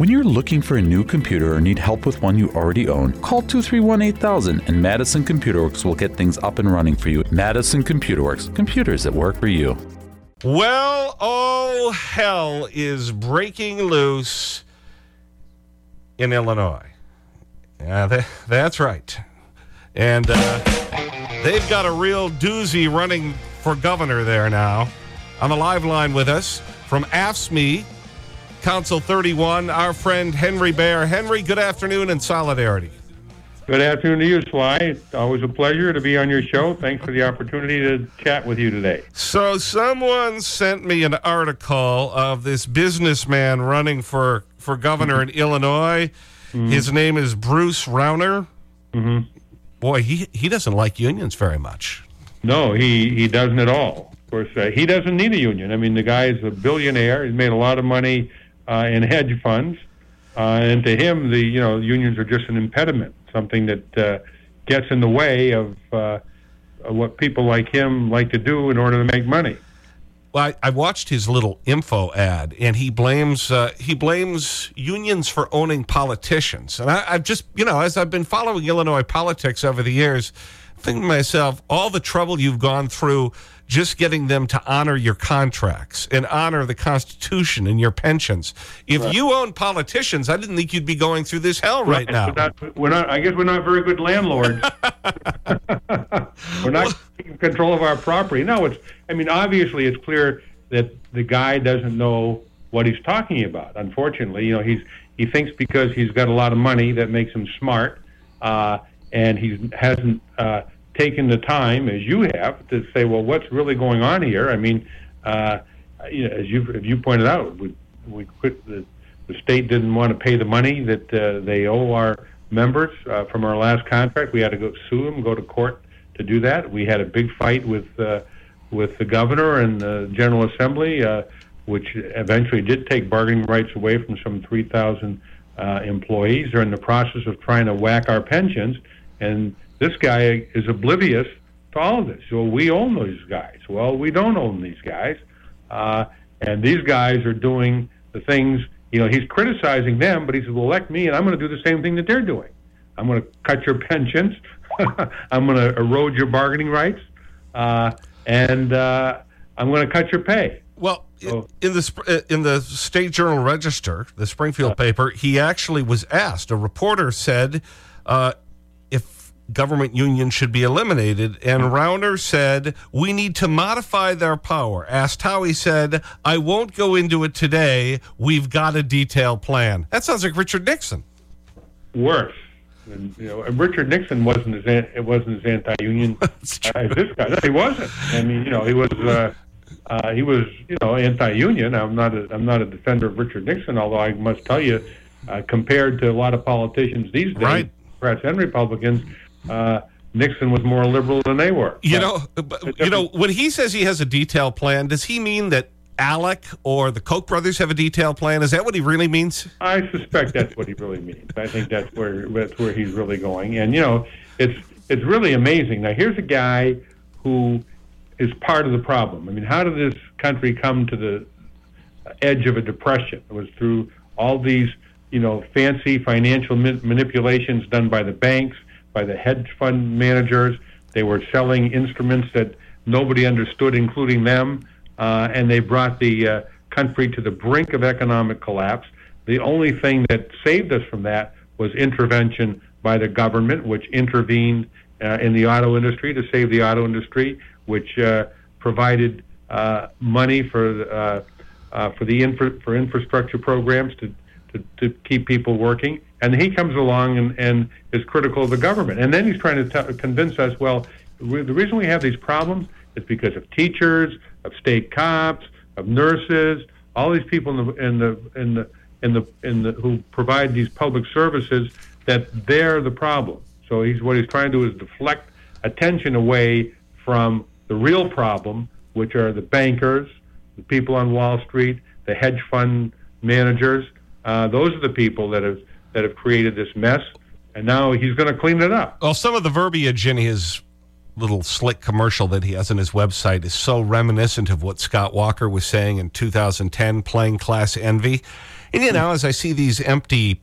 When you're looking for a new computer or need help with one you already own, call 231 8000 and Madison Computer Works will get things up and running for you. Madison Computer Works, computers that work for you. Well, all hell is breaking loose in Illinois. Yeah, that, that's right. And uh, they've got a real doozy running for governor there now. On the live line with us from AFSCME, Council 31, our friend Henry Bayer. Henry, good afternoon and solidarity. Good afternoon to you, Sly. It's always a pleasure to be on your show. Thanks for the opportunity to chat with you today. So, someone sent me an article of this businessman running for, for governor in Illinois. -hmm. His name is Bruce Rauner. -hmm. Boy, he, he doesn't like unions very much. No, he, he doesn't at all. Of course, uh, he doesn't need a union. I mean, the guy is a billionaire. He's made a lot of money uh, in hedge funds. Uh, and to him, the you know unions are just an impediment, something that uh, gets in the way of uh, what people like him like to do in order to make money. Well, I, I watched his little info ad, and he blames uh, he blames unions for owning politicians. And I, I've just you know as I've been following Illinois politics over the years, thinking to myself, all the trouble you've gone through just getting them to honor your contracts and honor the Constitution and your pensions. If you own politicians, I didn't think you'd be going through this hell right, right. now. We're not, we're not, I guess we're not very good landlords. we're not in control of our property. No, it's, I mean, obviously it's clear that the guy doesn't know what he's talking about. Unfortunately, you know, he's, he thinks because he's got a lot of money that makes him smart, uh, and he hasn't uh, taken the time, as you have, to say, well, what's really going on here? I mean, uh, you know, as you as you pointed out, we we quit the the state didn't want to pay the money that uh, they owe our members uh, from our last contract. We had to go sue them, go to court to do that. We had a big fight with uh, with the governor and the General Assembly, uh, which eventually did take bargaining rights away from some 3,000 uh, employees. They're in the process of trying to whack our pensions, and this guy is oblivious to all of this. So we own those guys. Well, we don't own these guys. Uh, and these guys are doing the things, you know, he's criticizing them, but he says, well, elect me, and I'm going to do the same thing that they're doing. I'm going to cut your pensions. I'm going to erode your bargaining rights. Uh, and uh, I'm going to cut your pay. Well, so, in the uh, in the State Journal Register, the Springfield paper, he actually was asked. A reporter said, uh, government unions should be eliminated. And Rauner said, we need to modify their power. Asked how, he said, I won't go into it today. We've got a detailed plan. That sounds like Richard Nixon. Worse. And, you know, Richard Nixon wasn't as it wasn't as anti-union as this guy. No, he wasn't. I mean, you know, he was uh, uh, he was you know anti-union. I'm not a, I'm not a defender of Richard Nixon, although I must tell you, uh, compared to a lot of politicians these days, right. Democrats and Republicans, uh, Nixon was more liberal than they were. You know, you know, when he says he has a detailed plan, does he mean that ALEC or the Koch brothers have a detailed plan? Is that what he really means? I suspect that's what he really means. I think that's where that's where he's really going. And you know, it's it's really amazing. Now here's a guy who is part of the problem. I mean, how did this country come to the edge of a depression? It was through all these, you know, fancy financial manipulations done by the banks by the hedge fund managers. They were selling instruments that nobody understood, including them, uh, and they brought the uh, country to the brink of economic collapse. The only thing that saved us from that was intervention by the government, which intervened uh, in the auto industry to save the auto industry, which uh, provided uh, money for uh, for the infra- for infrastructure programs to, to, to keep people working and he comes along and, and is critical of the government. And then he's trying to t- convince us, well, the reason we have these problems is because of teachers, of state cops, of nurses, all these people in the in the in the in the in the who provide these public services that they're the problem. So he's what he's trying to do is deflect attention away from the real problem, which are the bankers, the people on Wall Street, the hedge fund managers. Uh, those are the people that have that have created this mess, and now he's going to clean it up. Well, some of the verbiage in his little slick commercial that he has on his website is so reminiscent of what Scott Walker was saying in 2010, playing class envy. And, you know, as I see these empty,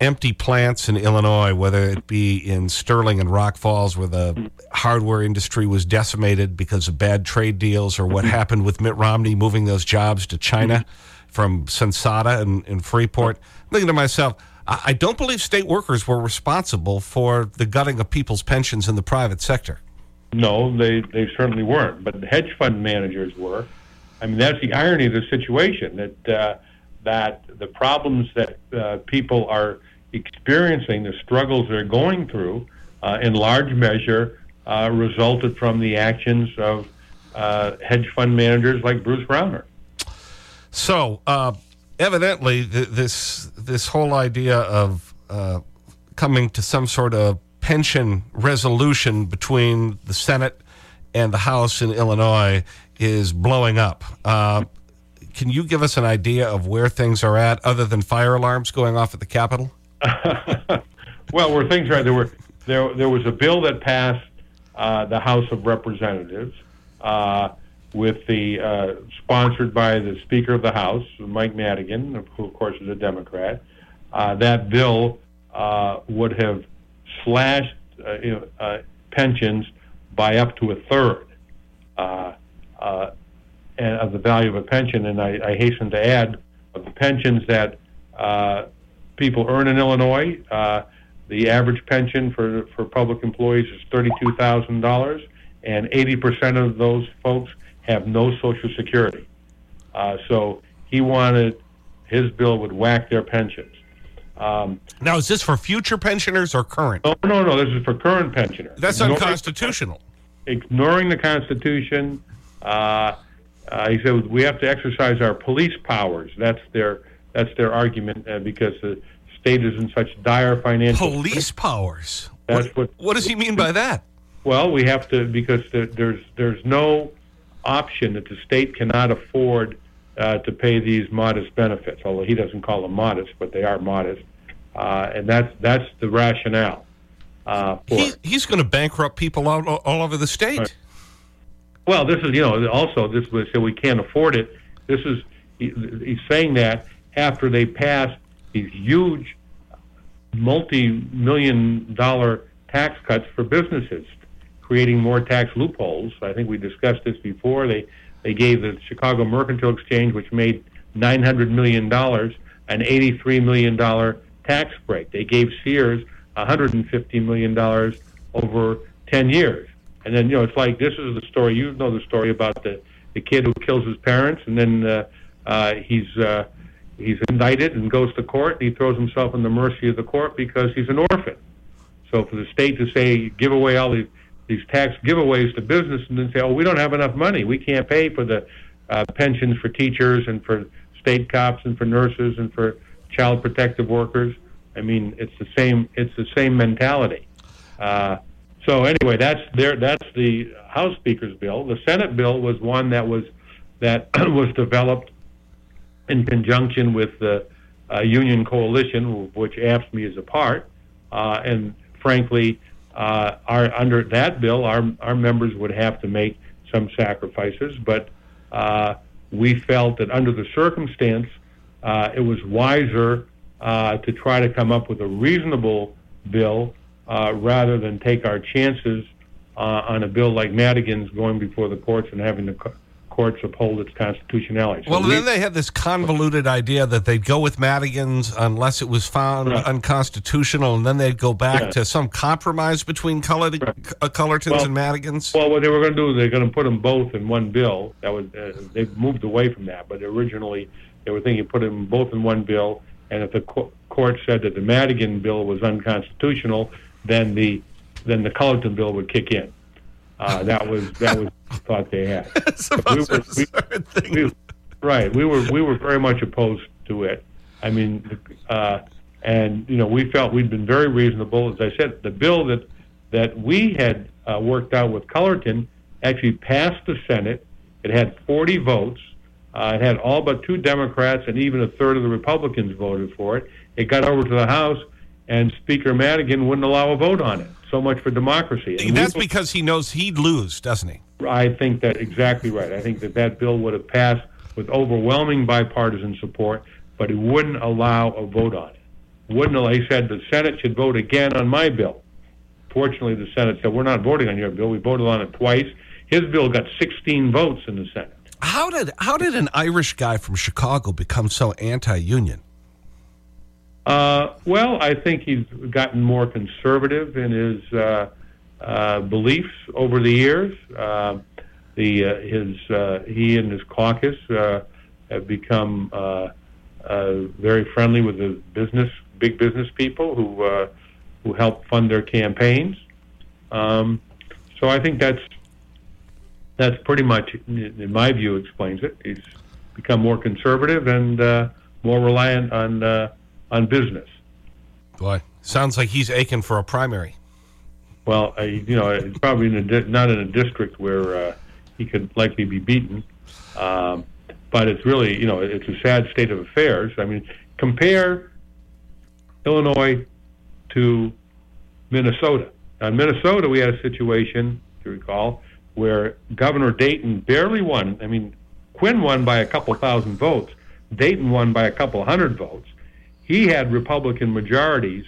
empty plants in Illinois, whether it be in Sterling and Rock Falls, where the hardware industry was decimated because of bad trade deals, or what happened with Mitt Romney moving those jobs to China from Sensata and, and Freeport, thinking to myself, I, I don't believe state workers were responsible for the gutting of people's pensions in the private sector. No, they, they certainly weren't, but the hedge fund managers were. I mean, that's the irony of the situation that, uh, that the problems that uh, people are experiencing, the struggles they're going through, uh, in large measure uh, resulted from the actions of uh, hedge fund managers like Bruce Rauner. So, uh, evidently, th this, this whole idea of coming to some sort of pension resolution between the Senate and the House in Illinois is blowing up. Uh, can you give us an idea of where things are at other than fire alarms going off at the Capitol? well, where things are, there were there there was a bill that passed uh, the House of Representatives uh, with the uh, sponsored by the Speaker of the House, Mike Madigan, who of course is a Democrat. Uh, that bill uh, would have slashed uh, pensions by up to a third of the value of a pension. And I, I hasten to add, of the pensions that people earn in Illinois. Uh, the average pension for, for public employees is $32,000, and 80% of those folks have no Social Security. Uh, so he wanted his bill would whack their pensions. Um, now, is this for future pensioners or current? No, no, no. This is for current pensioners. That's ignoring, unconstitutional. Ignoring the Constitution. Uh, uh, he said we have to exercise our police powers. That's their that's their argument uh, because the state is in such dire financial police powers. That's what, what, what. does he mean by that? Well, we have to because there, there's there's no option that the state cannot afford uh, to pay these modest benefits. Although he doesn't call them modest, but they are modest, uh, and that's that's the rationale. Uh, he, he's going to bankrupt people all, all over the state. Right. Well, this is you know also this was so we can't afford it. This is he, he's saying that after they passed these huge multi-million dollar tax cuts for businesses, creating more tax loopholes. I think we discussed this before. They they gave the Chicago Mercantile Exchange, which made 900 million dollars, an 83 million dollar tax break. They gave Sears 150 million dollars over 10 years. And then you know it's like this is the story. You know the story about the the kid who kills his parents, and then uh, uh, he's uh, he's indicted and goes to court, and he throws himself in the mercy of the court because he's an orphan. So for the state to say give away all these these tax giveaways to business and then say, oh, we don't have enough money, we can't pay for the uh, pensions for teachers and for state cops and for nurses and for child protective workers. I mean, it's the same. It's the same mentality. Uh, so anyway, that's there. That's the House Speaker's bill. The Senate bill was one that was that was developed in conjunction with the uh, union coalition, of which AFSCME is a part. Uh, and frankly, uh, our, under that bill, our, our members would have to make some sacrifices, but uh, we felt that under the circumstance, uh, it was wiser uh, to try to come up with a reasonable bill rather than take our chances on a bill like Madigan's going before the courts and having to courts uphold its constitutionality. So well, we, then they had this convoluted idea that they'd go with Madigan's unless it was found right. unconstitutional, and then they'd go back yeah. to some compromise between right. uh, Cullerton's well, and Madigan's. Well, what they were going to do is they're going to put them both in one bill. That was uh, they've moved away from that, but originally they were thinking put them both in one bill, and if the co court said that the Madigan bill was unconstitutional, then the then the Cullerton bill would kick in. Uh, that was that was thought they had. we were, we, we, right. We were we were very much opposed to it. I mean, uh, and you know, we felt we'd been very reasonable. As I said, the bill that that we had uh, worked out with Cullerton actually passed the Senate. It had 40 votes. Uh, it had all but two Democrats and even a third of the Republicans voted for it. It got over to the House, and Speaker Madigan wouldn't allow a vote on it so much for democracy. And That's we, because he knows he'd lose, doesn't he? I think that exactly right. I think that that bill would have passed with overwhelming bipartisan support. but he wouldn't allow a vote on it. Wouldn't allow, he said the Senate should vote again on my bill. Fortunately, the Senate said, we're not voting on your bill. We voted on it twice. His bill got 16 votes in the Senate. How did, how did an Irish guy from Chicago become so anti-union? Uh, well, I think he's gotten more conservative in his uh, uh, beliefs over the years. Uh, the uh, his uh, he and his caucus uh, have become uh, uh, very friendly with the business, big business people who uh, who help fund their campaigns. Um, so I think that's that's pretty much, in my view, explains it. He's become more conservative and uh, more reliant on uh, on business. Boy, sounds like he's aching for a primary. Well, I, you know, it's probably in a di- not in a district where uh, he could likely be beaten. Um, but it's really, you know, it's a sad state of affairs. I mean, compare Illinois to Minnesota. Now, in Minnesota, we had a situation, if you recall, where Governor Dayton barely won. I mean, Quinn won by a couple thousand votes. Dayton won by a couple hundred votes. He had Republican majorities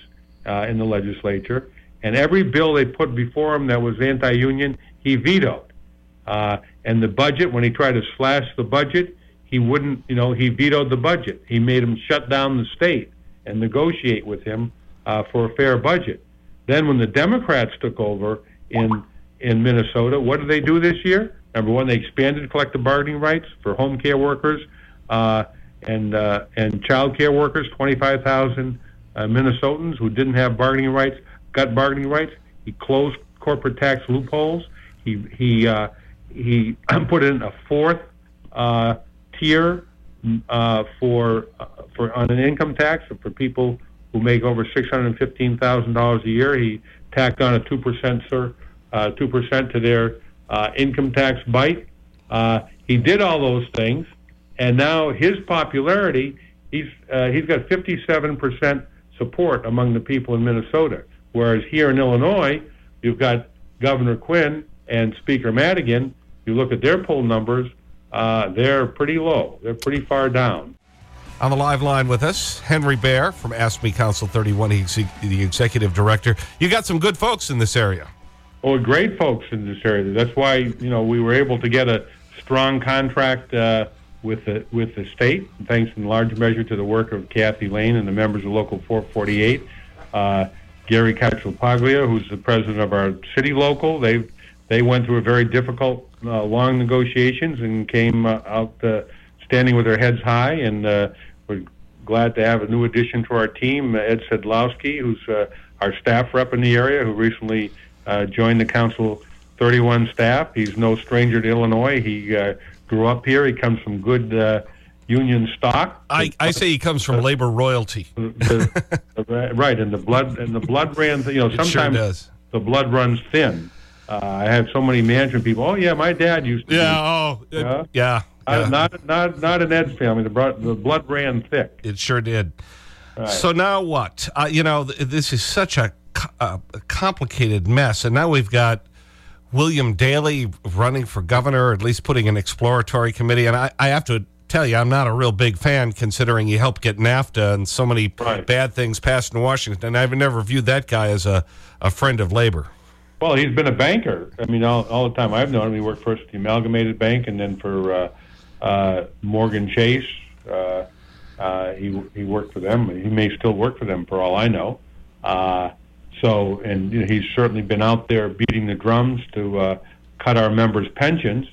uh, in the legislature, and every bill they put before him that was anti-union, he vetoed. Uh, and the budget, when he tried to slash the budget, he wouldn't, you know, he vetoed the budget. He made him shut down the state and negotiate with him uh, for a fair budget. Then, when the Democrats took over in in Minnesota, what did they do this year? Number one, they expanded collective bargaining rights for home care workers uh, and uh, and child care workers. Twenty five thousand uh, Minnesotans who didn't have bargaining rights got bargaining rights. He closed corporate tax loopholes. He he uh, he put in a fourth uh, tier uh, for uh, for on an income tax for people who make over six hundred fifteen thousand dollars a year. He tacked on a two percent sir uh, two percent to their uh, income tax bite. Uh, he did all those things, and now his popularity he's uh, he's got fifty seven percent support among the people in Minnesota. Whereas here in Illinois, you've got Governor Quinn and Speaker Madigan. You look at their poll numbers; uh, they're pretty low. They're pretty far down. On the live line with us, Henry Bayer from Ask Me Council 31. He's the executive director. You got some good folks in this area. Oh, great folks in this area. That's why you know we were able to get a strong contract uh, with the with the state, thanks in large measure to the work of Kathy Lane and the members of Local 448. Uh, Gary Catrapaglia, who's the president of our city local, they they went through a very difficult, uh, long negotiations and came uh, out uh, standing with their heads high. And uh, we're glad to have a new addition to our team, Ed Sadlowski, who's uh, our staff rep in the area, who recently joined the Council 31 staff. He's no stranger to Illinois. He grew up here. He comes from good uh, union stock. I, I say he comes from labor royalty. The- the- right, and the blood and the blood ran. You know, It sure sometimes does. the blood runs thin. Uh, I have so many management people. Oh yeah, my dad used to. Yeah, be." oh, Yeah? yeah. Uh, yeah. not not not in Ed's family. The blood the blood ran thick. It sure did. So now what? Uh, you know, th- this is such a, co- uh, a complicated mess. And now we've got William Daley running for governor, or at least putting an exploratory committee. And I, I have to tell you, I'm not a real big fan considering he helped get NAFTA and so many Right. bad things passed in Washington. And I've never viewed that guy as a, a friend of labor. Well, he's been a banker. I mean, all, all the time I've known him, he worked first at the Amalgamated Bank and then for uh, uh, Morgan Chase. Uh, uh, he he worked for them. He may still work for them for all I know. So, and you know, he's certainly been out there beating the drums to uh, cut our members' pensions.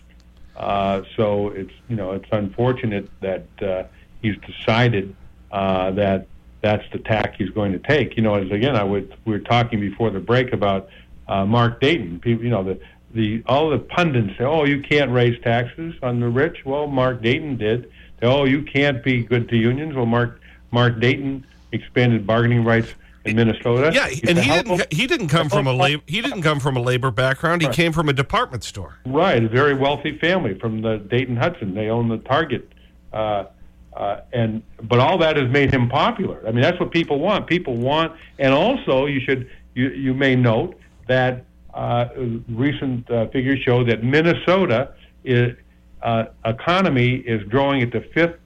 Uh, so it's you know it's unfortunate that uh, he's decided uh, that that's the tack he's going to take. You know, as again, I would we were talking before the break about uh, Mark Dayton. People, you know, the the all the pundits say, "Oh, you can't raise taxes on the rich." Well, Mark Dayton did. Oh, you can't be good to unions. Well, Mark Mark Dayton expanded bargaining rights in Minnesota. Yeah, He's and he didn't, he didn't come from a labor, he didn't come from a labor background. He came from a department store. Right, a very wealthy family from the Dayton Hudson. They own the Target, uh, uh, and but all that has made him popular. I mean, that's what people want. People want, and also you should you you may note that uh, recent uh, figures show that Minnesota is, uh, economy is growing at the fifth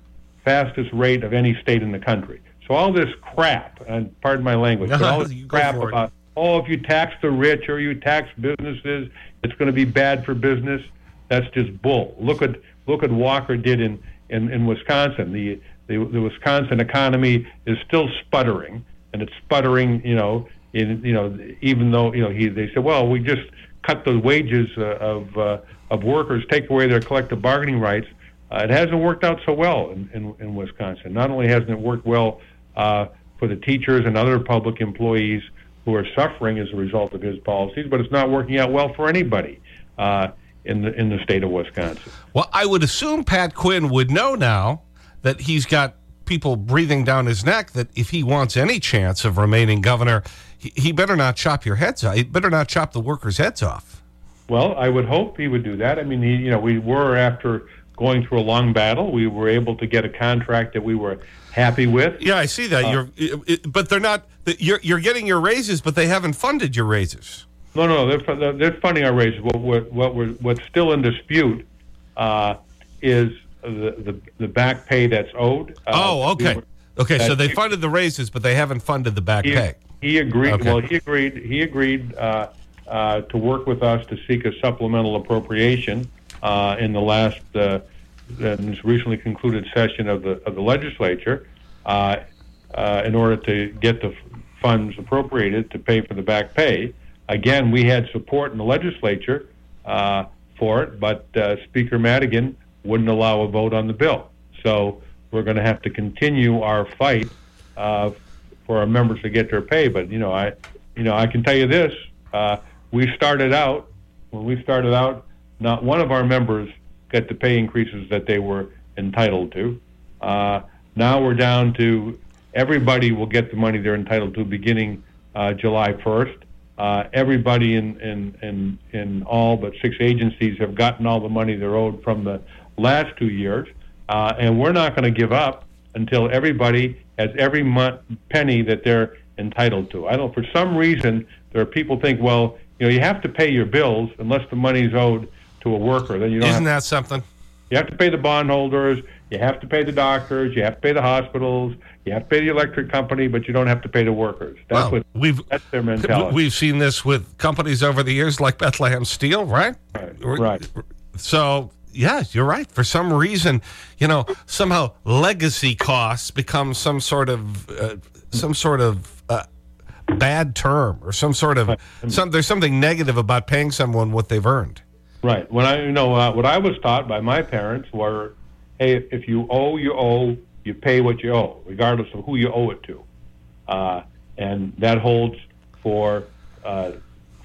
fastest rate of any state in the country. So all this crap, and pardon my language, but all this crap it. about oh, if you tax the rich or you tax businesses, it's going to be bad for business. That's just bull. Look at look at Walker did in in, in Wisconsin. The, the the Wisconsin economy is still sputtering, and it's sputtering. You know, in you know, even though you know he they said, well, we just cut the wages uh, of uh, of workers, take away their collective bargaining rights. Uh, it hasn't worked out so well in, in, in Wisconsin. Not only hasn't it worked well uh, for the teachers and other public employees who are suffering as a result of his policies, but it's not working out well for anybody uh, in the in the state of Wisconsin. Well, I would assume Pat Quinn would know now that he's got people breathing down his neck that if he wants any chance of remaining governor, he, he better not chop your heads off. He better not chop the workers' heads off. Well, I would hope he would do that. I mean, he, you know, we were after going through a long battle. We were able to get a contract that we were happy with. Yeah, I see that. you're, it- but they're not, you're, you're getting your raises, but they haven't funded your raises. No, no, they're, they're- they're funding our raises. What, what, what we're, what's still in dispute uh, is the, the the back pay that's owed. Uh, oh, we okay. were- Okay, so they funded the raises, but they haven't funded the back he, pay. he agreed. Okay. Well, he agreed. He agreed uh, uh, to work with us to seek a supplemental appropriation uh, in the last uh, recently concluded session of the of the legislature uh, uh, in order to get the funds appropriated to pay for the back pay. Again, we had support in the legislature uh, for it, but Speaker Madigan wouldn't allow a vote on the bill. So we're going to have to continue our fight for our members to get their pay. But you know, I, you know, I can tell you this: uh, we started out when we started out, not one of our members got the pay increases that they were entitled to. Uh, now we're down to everybody will get the money they're entitled to beginning uh, July 1st. Uh, everybody in, in, in, in all but six agencies have gotten all the money they're owed from the last two years. Uh, and we're not going to give up until everybody has every month penny that they're entitled to. I don't. For some reason, there are people think, well, you know, you have to pay your bills unless the money's owed to a worker. Then you don't. Isn't that something? you have to pay the bondholders. You have to pay the doctors. You have to pay the hospitals. You have to pay the electric company, but you don't have to pay the workers. That's Well, what. we've, That's their mentality. we've seen this with companies over the years like Bethlehem Steel, right? Right, right. So, yeah, you're right. For some reason, you know, somehow legacy costs become some sort of, uh, some sort of uh, bad term or some sort of, some, there's something negative about paying someone what they've earned. Right. When I you know uh, what I was taught by my parents were, hey, if you owe, you owe. You pay what you owe, regardless of who you owe it to, uh, and that holds for uh,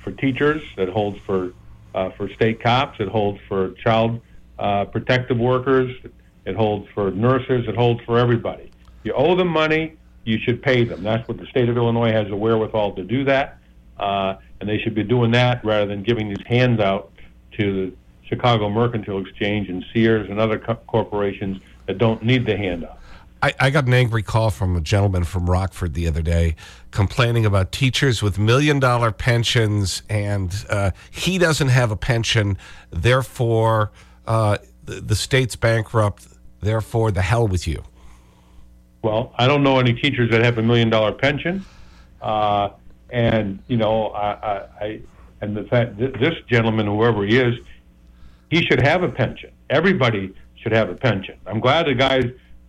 for teachers. It holds for uh, for state cops. It holds for child uh, protective workers. It holds for nurses. It holds for everybody. You owe them money. You should pay them. That's what the state of Illinois has the wherewithal to do that, uh, and they should be doing that rather than giving these hands out to the Chicago Mercantile Exchange and Sears and other co- corporations that don't need the handout. I, I got an angry call from a gentleman from Rockford the other day complaining about teachers with million dollar pensions and uh, he doesn't have a pension, therefore uh, the, the state's bankrupt, therefore the hell with you. Well, I don't know any teachers that have a million dollar pension, uh, and you know, I, I, I and the fact th- this gentleman, whoever he is, he should have a pension. Everybody should have a pension. I'm glad the guy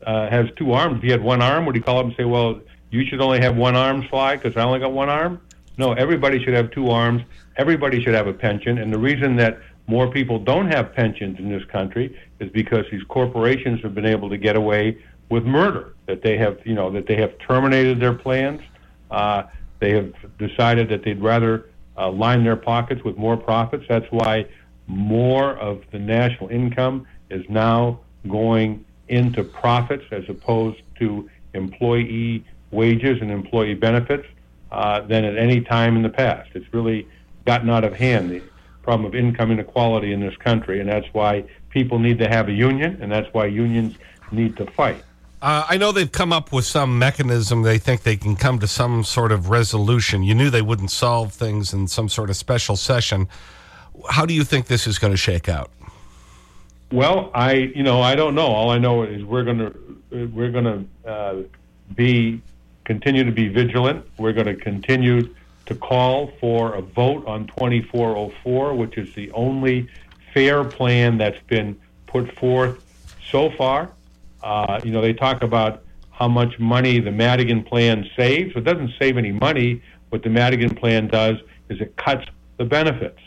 uh, has two arms. If he had one arm, would he call up and say, "Well, you should only have one arm, Sly, because I only got one arm"? No, everybody should have two arms. Everybody should have a pension, and the reason that more people don't have pensions in this country is because these corporations have been able to get away with murder. That they have, you know, that they have terminated their plans. Uh, they have decided that they'd rather uh, line their pockets with more profits. That's why more of the national income is now going into profits as opposed to employee wages and employee benefits uh, than at any time in the past. It's really gotten out of hand, the problem of income inequality in this country, and that's why people need to have a union, and that's why unions need to fight. Uh, I know they've come up with some mechanism. They think they can come to some sort of resolution. You knew they wouldn't solve things in some sort of special session. How do you think this is going to shake out? Well, I, you know, I don't know. All I know is we're going to, we're going to uh, be, continue to be vigilant. We're going to continue to call for a vote on 2404, which is the only fair plan that's been put forth so far. Uh, you know, they talk about how much money the Madigan plan saves. It doesn't save any money. What the Madigan plan does is it cuts the benefits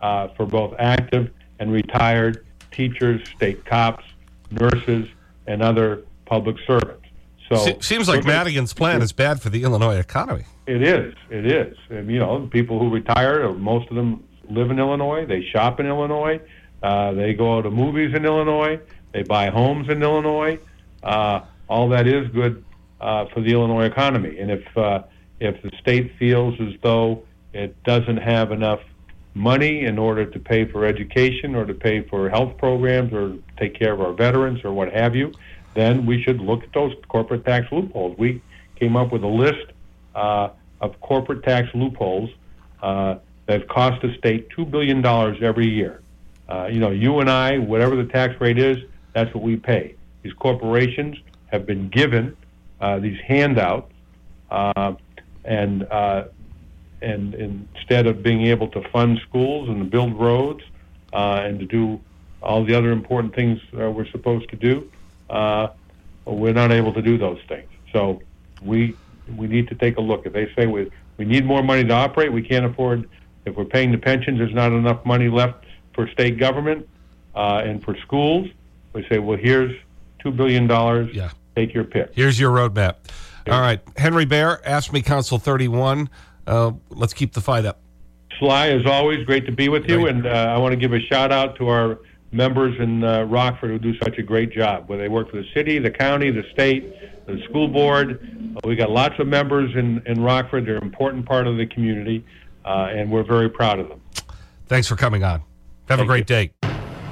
uh, for both active and retired teachers, state cops, nurses, and other public servants. So Se- seems like Madigan's plan is bad for the Illinois economy. It is. It is. And, you know, people who retire, most of them live in Illinois. They shop in Illinois. Uh, they go to movies in Illinois. They buy homes in Illinois. Uh, all that is good uh, for the Illinois economy. And if uh, if the state feels as though it doesn't have enough money in order to pay for education or to pay for health programs or take care of our veterans or what have you, then we should look at those corporate tax loopholes. We came up with a list uh, of corporate tax loopholes uh, that cost the state $2 billion every year. Uh, you know, you and I, whatever the tax rate is, that's what we pay. These corporations have been given uh, these handouts, uh, and uh, and instead of being able to fund schools and to build roads uh, and to do all the other important things we're supposed to do, uh, we're not able to do those things. So we we need to take a look. If they say we we need more money to operate, we can't afford. If we're paying the pensions, there's not enough money left for state government uh, and for schools. We say, well, here's two billion dollars. Yeah. Take your pick. Here's your roadmap. All right. Henry Bayer, Ask Me Council 31. Uh, let's keep the fight up. Sly, as always, great to be with you. And uh, I want to give a shout out to our members in uh, Rockford who do such a great job, where they work for the city, the county, the state, the school board. Uh, we got lots of members in, in Rockford. They're an important part of the community, uh, and we're very proud of them. Thanks for coming on. Have a great day.